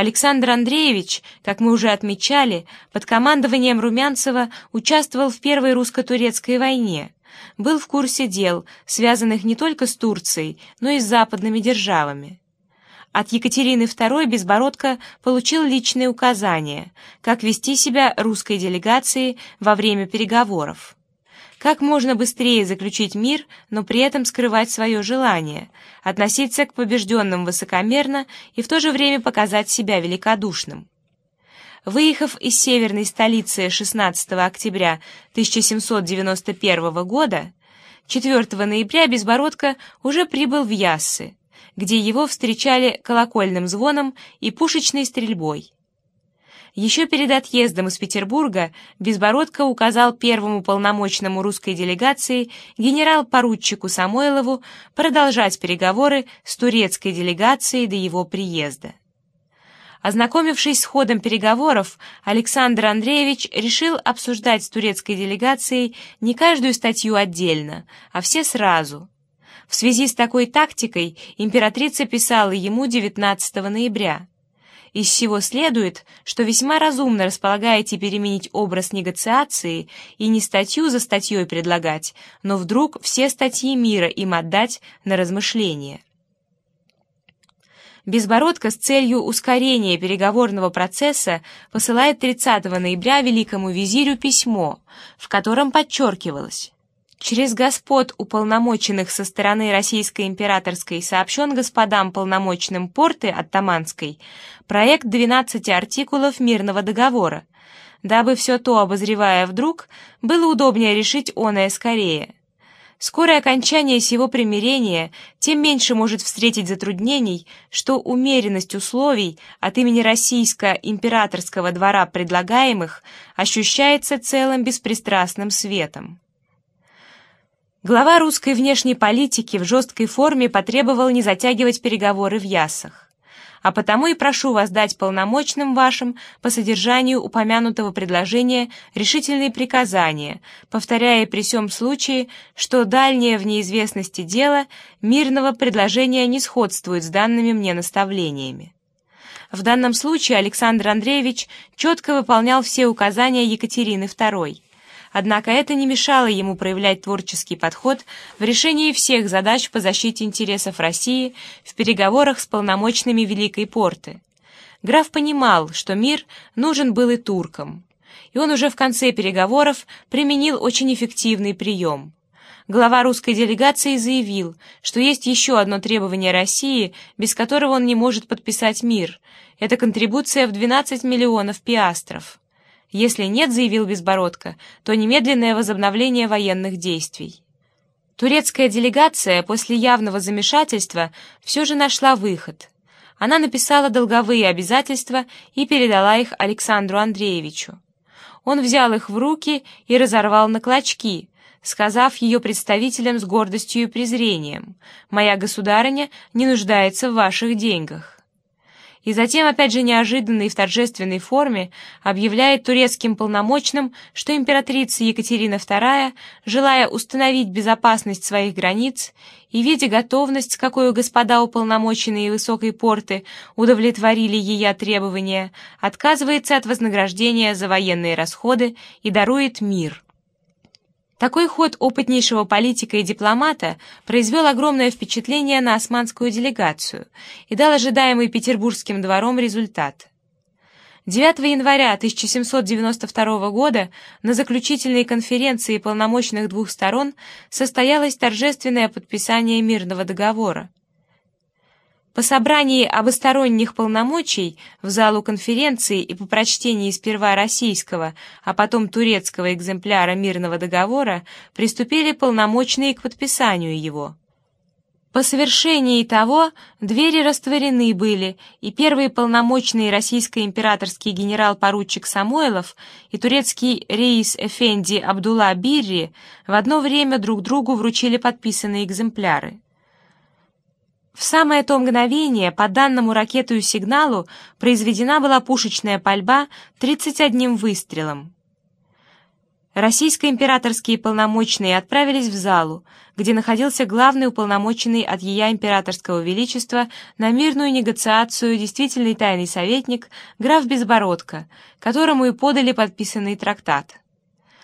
Александр Андреевич, как мы уже отмечали, под командованием Румянцева участвовал в Первой русско-турецкой войне, был в курсе дел, связанных не только с Турцией, но и с западными державами. От Екатерины II Безбородко получил личные указания, как вести себя русской делегации во время переговоров. Как можно быстрее заключить мир, но при этом скрывать свое желание, относиться к побежденным высокомерно и в то же время показать себя великодушным. Выехав из северной столицы 16 октября 1791 года, 4 ноября Безбородко уже прибыл в Яссы, где его встречали колокольным звоном и пушечной стрельбой. Еще перед отъездом из Петербурга Безбородко указал первому полномочному русской делегации генерал-поручику Самойлову продолжать переговоры с турецкой делегацией до его приезда. Ознакомившись с ходом переговоров, Александр Андреевич решил обсуждать с турецкой делегацией не каждую статью отдельно, а все сразу. В связи с такой тактикой императрица писала ему 19 ноября. Из всего следует, что весьма разумно располагаете переменить образ негациации и не статью за статьей предлагать, но вдруг все статьи мира им отдать на размышление. Безбородко с целью ускорения переговорного процесса посылает 30 ноября великому визирю письмо, в котором подчеркивалось Через господ уполномоченных со стороны Российской императорской сообщен господам полномочным порты Оттаманской проект 12 артикулов мирного договора, дабы все то, обозревая вдруг, было удобнее решить оное скорее. Скорое окончание сего примирения тем меньше может встретить затруднений, что умеренность условий от имени российско-императорского двора предлагаемых ощущается целым беспристрастным светом. Глава русской внешней политики в жесткой форме потребовал не затягивать переговоры в Ясах. А потому и прошу вас дать полномочным вашим по содержанию упомянутого предложения решительные приказания, повторяя при всем случае, что дальнее в неизвестности дело мирного предложения не сходствует с данными мне наставлениями. В данном случае Александр Андреевич четко выполнял все указания Екатерины II. Однако это не мешало ему проявлять творческий подход в решении всех задач по защите интересов России в переговорах с полномочными Великой Порты. Граф понимал, что мир нужен был и туркам, и он уже в конце переговоров применил очень эффективный прием. Глава русской делегации заявил, что есть еще одно требование России, без которого он не может подписать мир. Это контрибуция в 12 миллионов пиастров. Если нет, заявил Безбородко, то немедленное возобновление военных действий. Турецкая делегация после явного замешательства все же нашла выход. Она написала долговые обязательства и передала их Александру Андреевичу. Он взял их в руки и разорвал на клочки, сказав ее представителям с гордостью и презрением: "Моя государыня не нуждается в ваших деньгах" и затем, опять же неожиданно и в торжественной форме, объявляет турецким полномочным, что императрица Екатерина II, желая установить безопасность своих границ и видя готовность, с какой господа уполномоченные высокой порты удовлетворили ее требования, отказывается от вознаграждения за военные расходы и дарует мир. Такой ход опытнейшего политика и дипломата произвел огромное впечатление на османскую делегацию и дал ожидаемый петербургским двором результат. 9 января 1792 года на заключительной конференции полномочных двух сторон состоялось торжественное подписание мирного договора. По собрании обосторонних полномочий в залу конференции и по прочтении сперва российского, а потом турецкого экземпляра мирного договора приступили полномочные к подписанию его. По совершении того двери растворены были, и первый полномочный российско-императорский генерал-поручик Самойлов и турецкий рейс Эфенди Абдулла Бирри в одно время друг другу вручили подписанные экземпляры. В самое то мгновение по данному ракету сигналу произведена была пушечная пальба 31 выстрелом. Российско-императорские полномочные отправились в залу, где находился главный уполномоченный от Ея Императорского Величества на мирную негациацию действительный тайный советник граф Безбородко, которому и подали подписанный трактат.